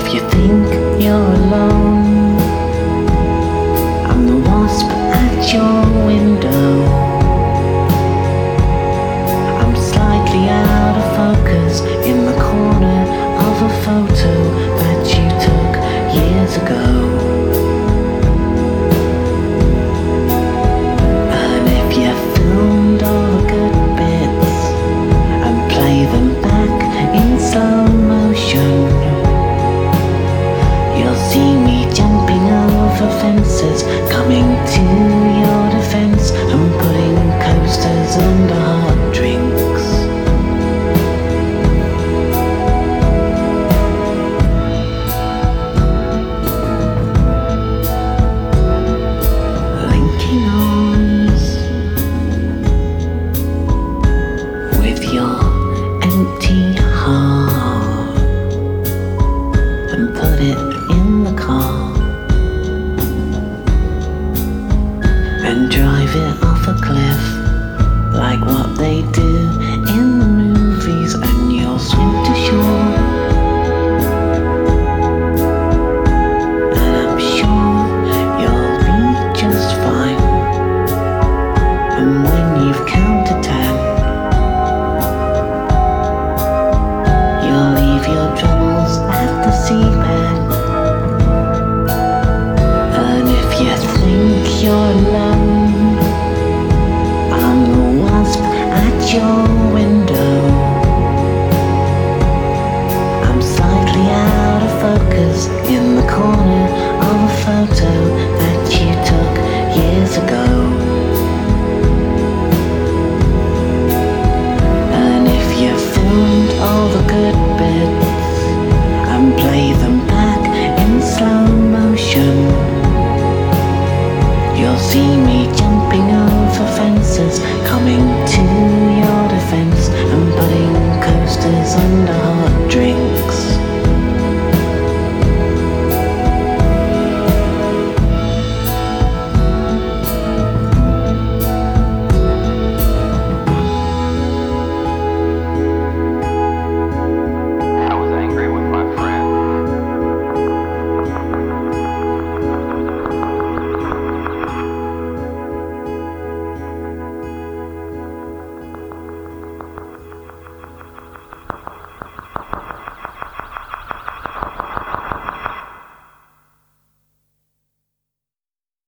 if you think you're alone. It off a cliff like what they do in the movies and you'll swim to shore and I'm sure you'll be just fine and when you've counted ten You'll leave your troubles at the seabed. And if you think you're at